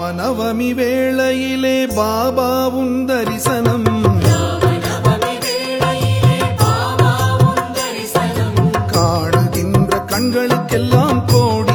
ராமநவமி வேளையிலே பாபாவும் தரிசனம். காணுகின்ற கண்களுக்கெல்லாம் கோடி